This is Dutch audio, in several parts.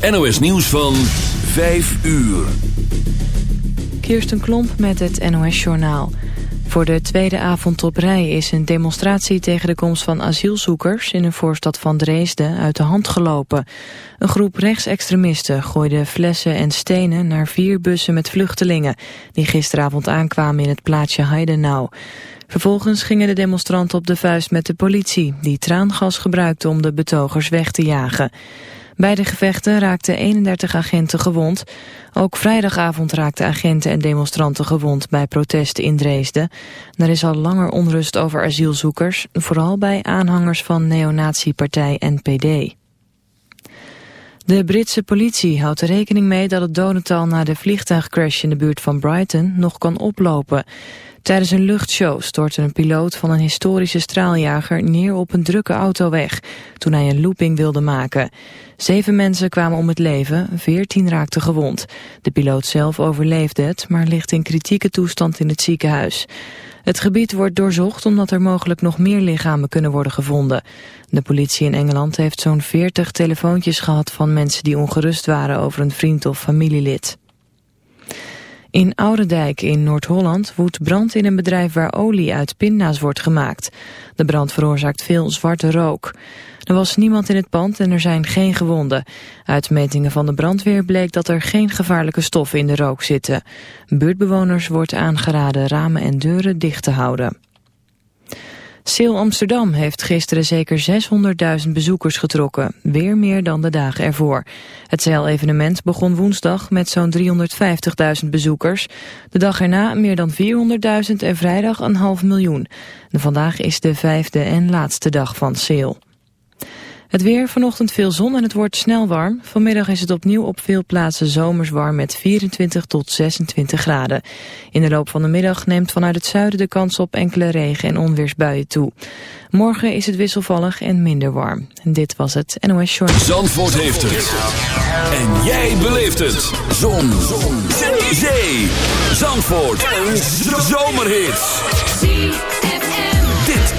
NOS nieuws van 5 uur. Kirsten Klomp met het NOS Journaal. Voor de tweede avond op rij is een demonstratie tegen de komst van asielzoekers in een voorstad van Dresden uit de hand gelopen. Een groep rechtsextremisten gooide flessen en stenen naar vier bussen met vluchtelingen die gisteravond aankwamen in het plaatsje Heidenau. Vervolgens gingen de demonstranten op de vuist met de politie die traangas gebruikte om de betogers weg te jagen. Bij de gevechten raakten 31 agenten gewond. Ook vrijdagavond raakten agenten en demonstranten gewond bij protesten in Dresden. Er is al langer onrust over asielzoekers, vooral bij aanhangers van neonatiepartij NPD. De Britse politie houdt er rekening mee dat het dodental na de vliegtuigcrash in de buurt van Brighton nog kan oplopen. Tijdens een luchtshow stortte een piloot van een historische straaljager neer op een drukke autoweg toen hij een looping wilde maken. Zeven mensen kwamen om het leven, veertien raakten gewond. De piloot zelf overleefde het, maar ligt in kritieke toestand in het ziekenhuis. Het gebied wordt doorzocht omdat er mogelijk nog meer lichamen kunnen worden gevonden. De politie in Engeland heeft zo'n 40 telefoontjes gehad van mensen die ongerust waren over een vriend of familielid. In Oudendijk in Noord-Holland woedt brand in een bedrijf waar olie uit pinda's wordt gemaakt. De brand veroorzaakt veel zwarte rook. Er was niemand in het pand en er zijn geen gewonden. Uit metingen van de brandweer bleek dat er geen gevaarlijke stoffen in de rook zitten. Buurtbewoners wordt aangeraden ramen en deuren dicht te houden. Seel Amsterdam heeft gisteren zeker 600.000 bezoekers getrokken, weer meer dan de dagen ervoor. Het zeilevenement begon woensdag met zo'n 350.000 bezoekers, de dag erna meer dan 400.000 en vrijdag een half miljoen. vandaag is de vijfde en laatste dag van Seel. Het weer, vanochtend veel zon en het wordt snel warm. Vanmiddag is het opnieuw op veel plaatsen zomers warm met 24 tot 26 graden. In de loop van de middag neemt vanuit het zuiden de kans op enkele regen- en onweersbuien toe. Morgen is het wisselvallig en minder warm. En dit was het NOS Short. Zandvoort heeft het. En jij beleeft het. Zon. zon. Zee. Zandvoort. Een zomerhit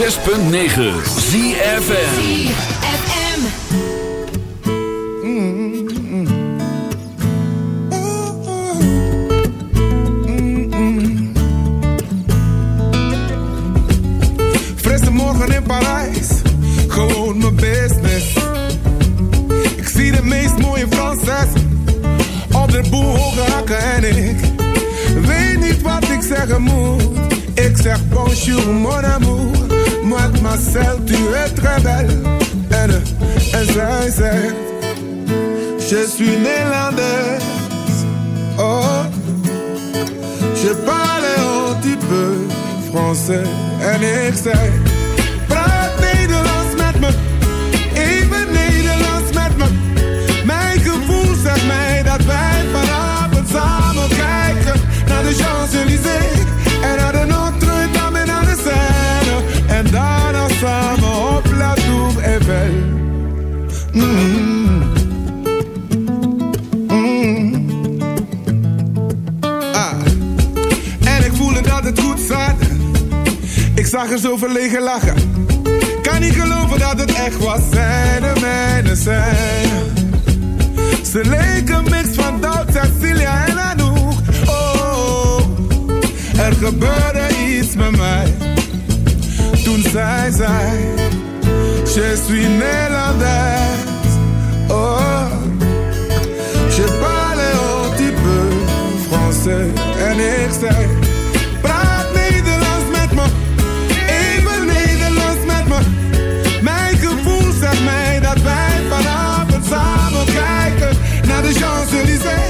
106.9 ZFN Je parlait un petit peu français en ik zei: Praat Nederlands met me, even Nederlands met me. Mijn gevoel zegt mij dat wij vanavond samen kijken naar de Champs-Élysées en naar de Notre-Dame en naar de Seine. En daarna samen op La Tour Eiffel. Mm. Zag zo verlegen lachen. Kan niet geloven dat het echt was, zijn de mijne zijn. Ze leken mix van Doubt, Cecilia en Anouk. Oh, er gebeurde iets met mij. Toen zij zei, je suis Nederlands. Oh, je parle un petit peu français. En ik zei, Champs-Élysées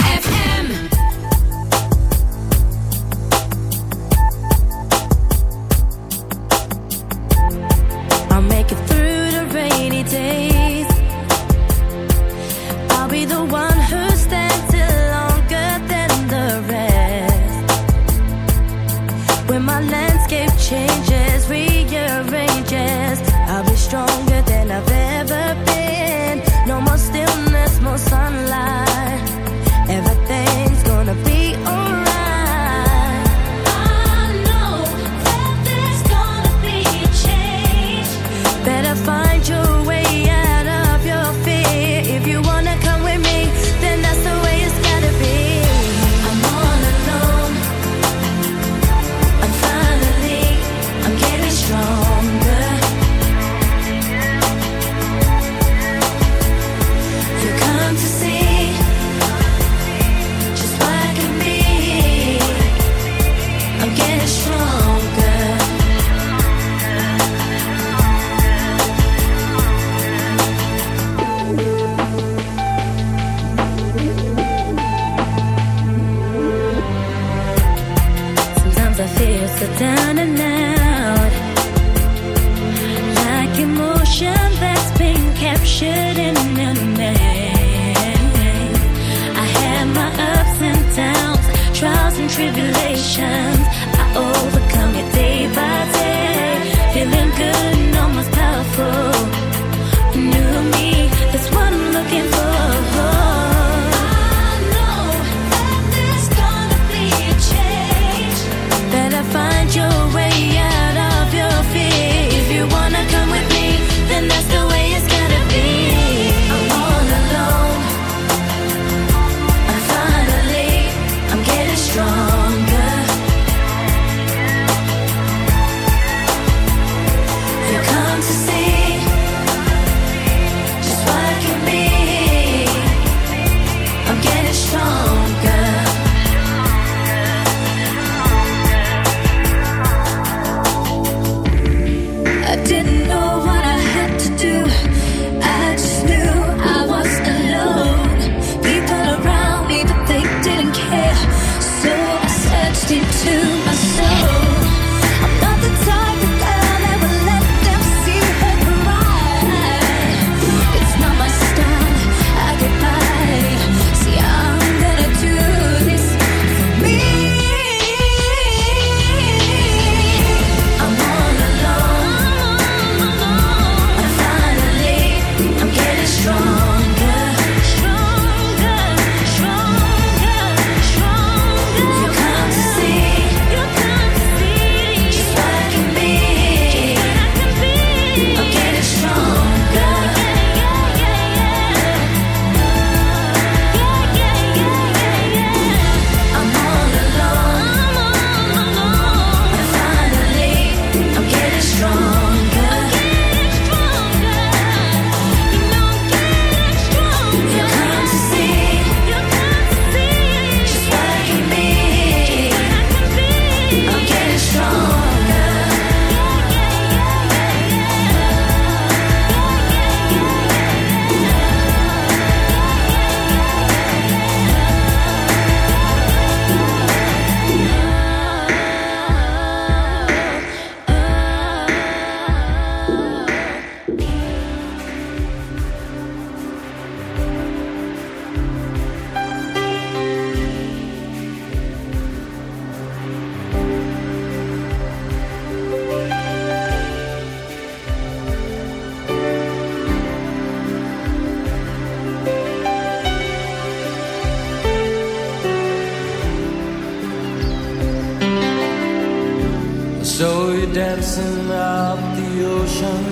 up the ocean,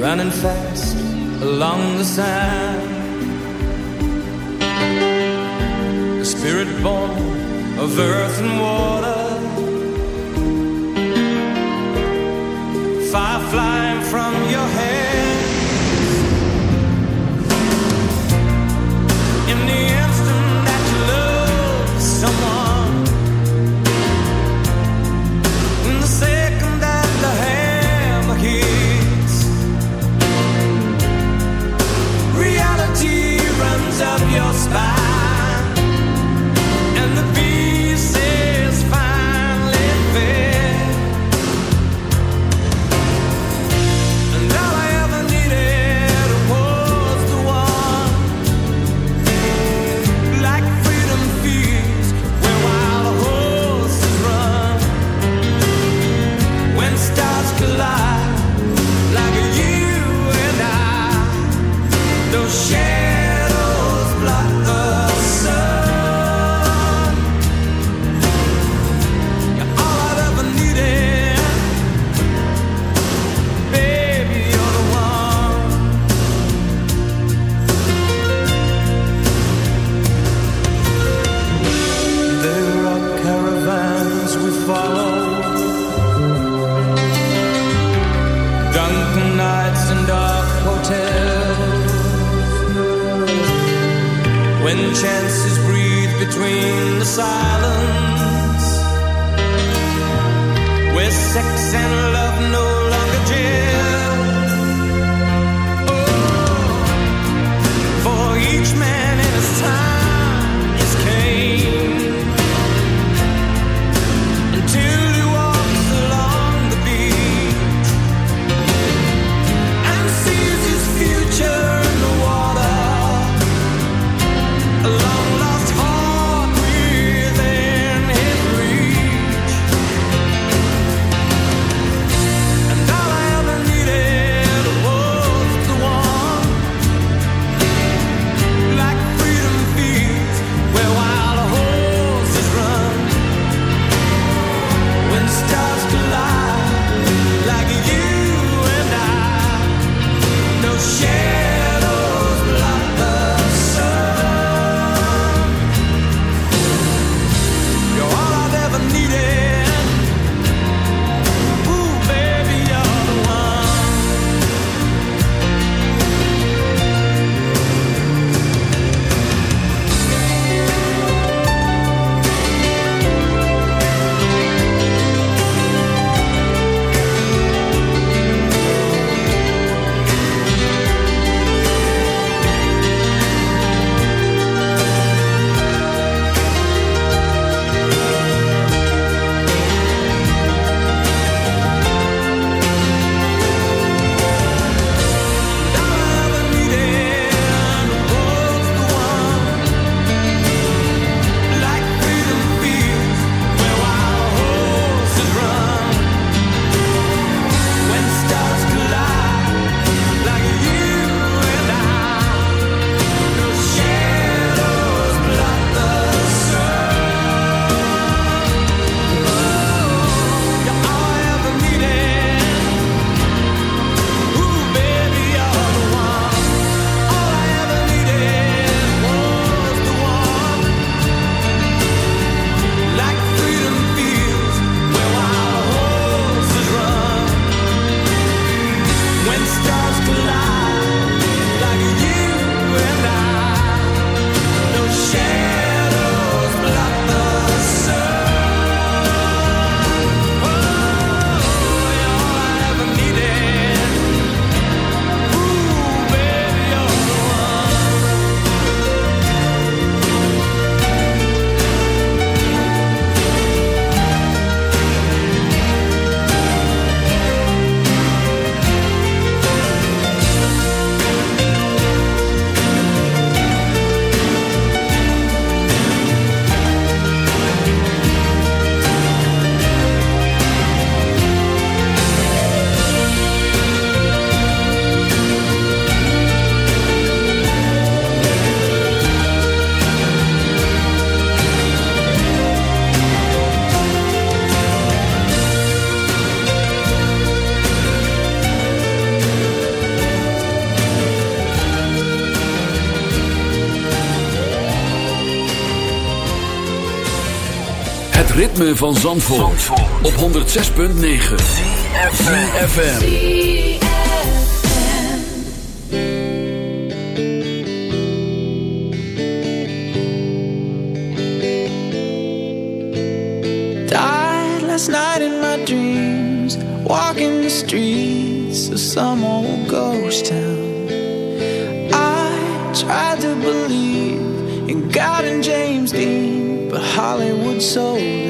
running fast along the sand. The spirit born of earth and water, fire flying from your head. Bye. between the silence. Where sex and love. ritme van Zandvoort, Zandvoort. op 106.9 FM. Died last night in my dreams Walking the streets of some old ghost town I tried to believe in God and James Dean But Hollywood sold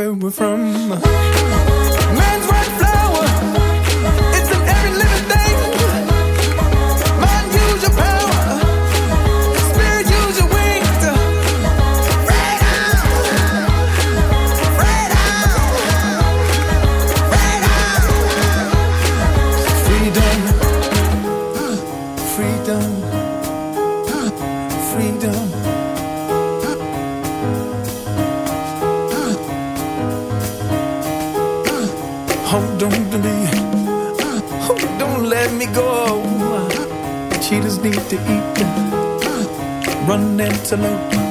where we're from. cheetahs need to eat them. Uh, run antelope.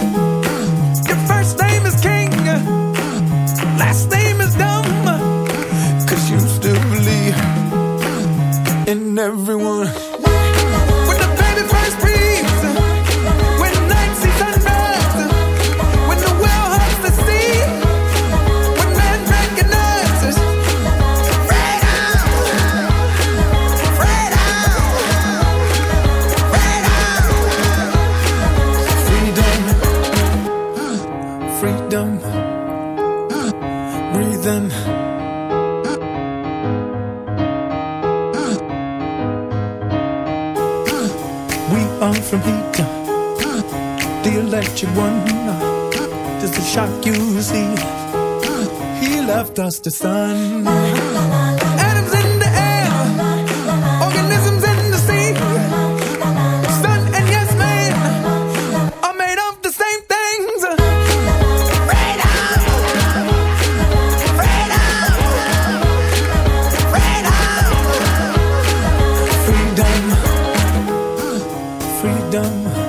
what you want. Just a shock you see. He left us the sun. Atoms in the air, organisms in the sea. Sun and yes, man are made of the same things. Freedom, freedom, freedom, freedom. freedom.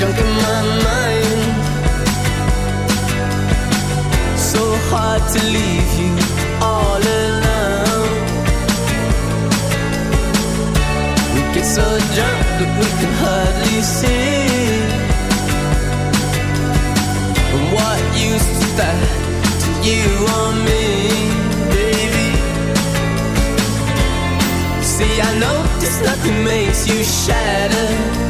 junk in my mind So hard to leave you all alone. We get so drunk that we can hardly see. And what used to that to you or me, baby? See, I know this nothing makes you shatter.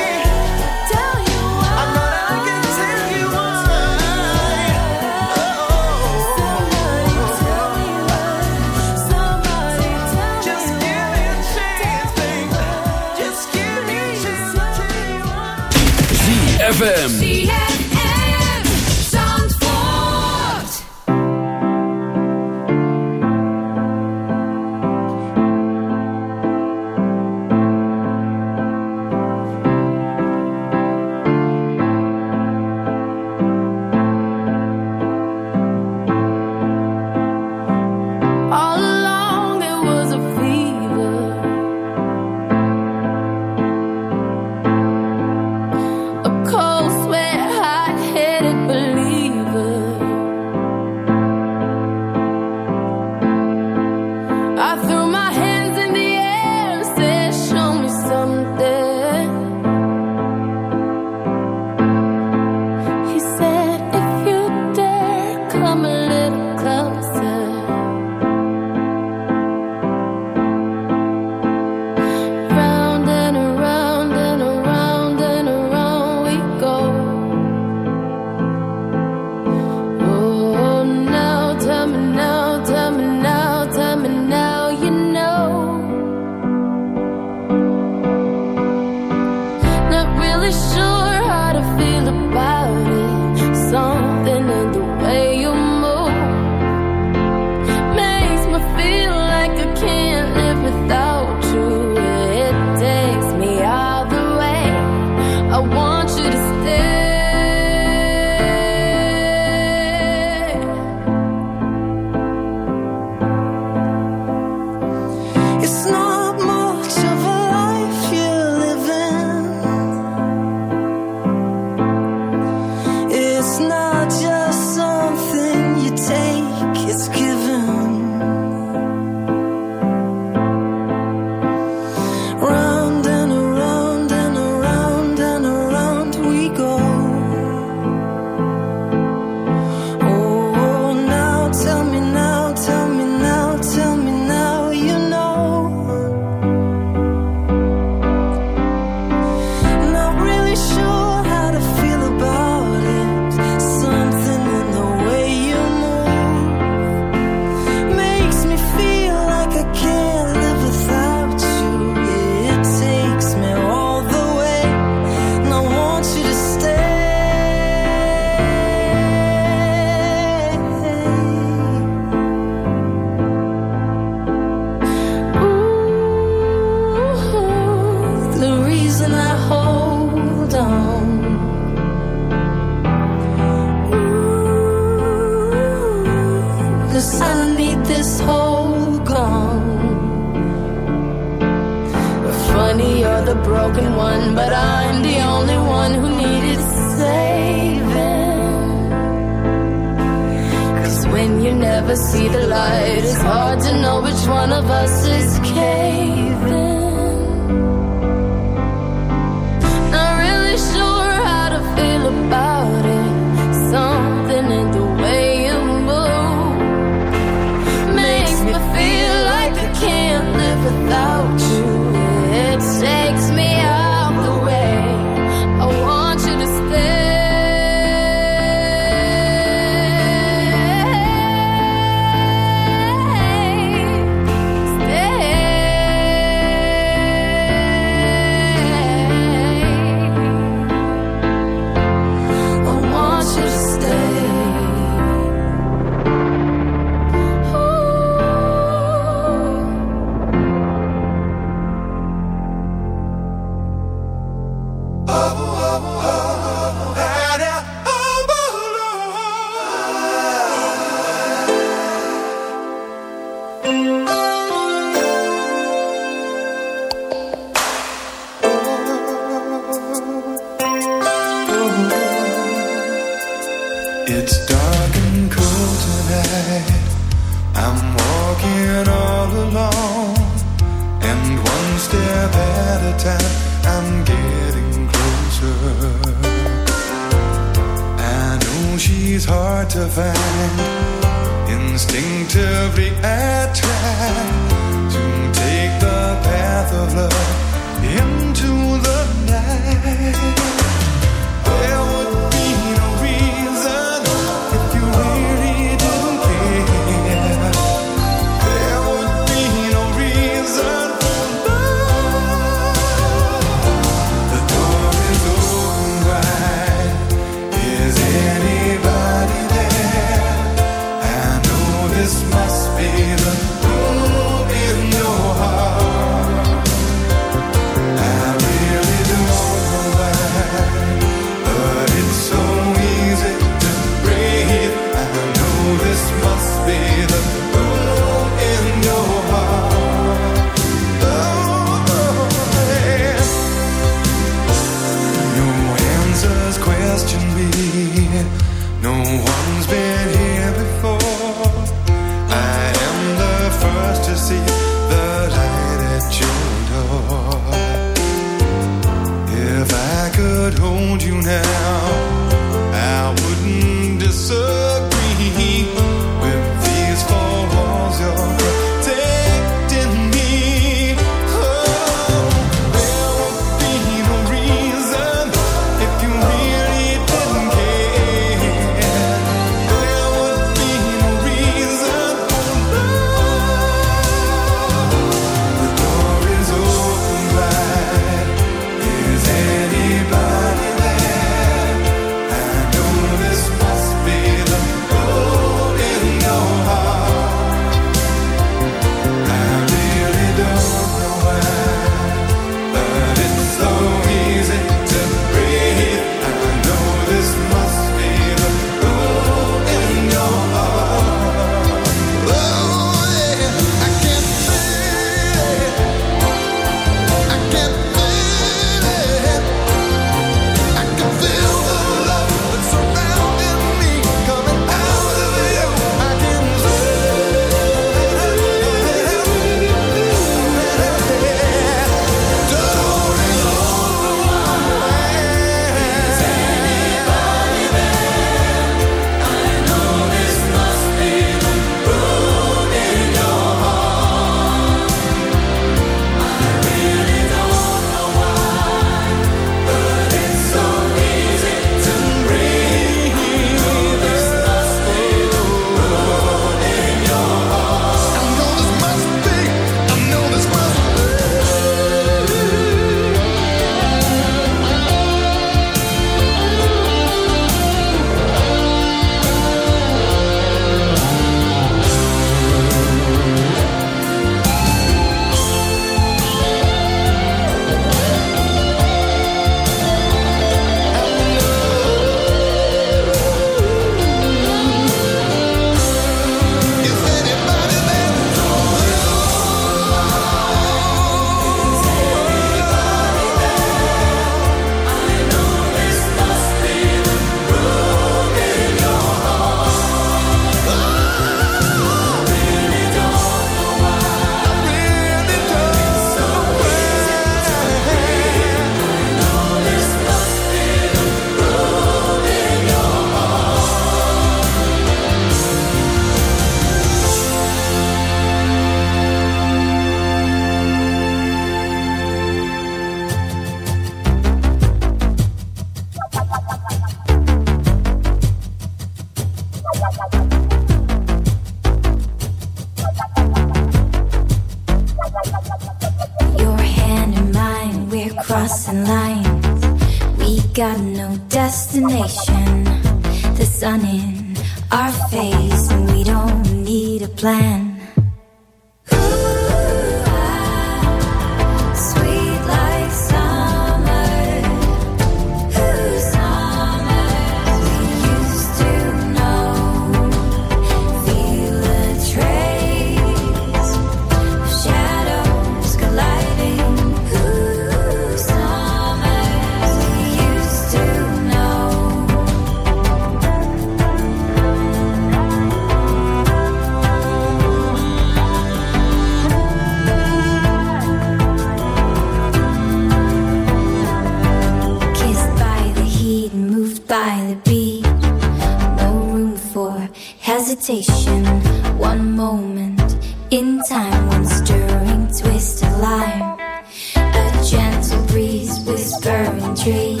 burning trees,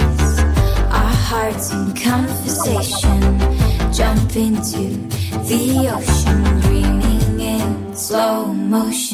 our hearts in conversation, jump into the ocean, dreaming in slow motion.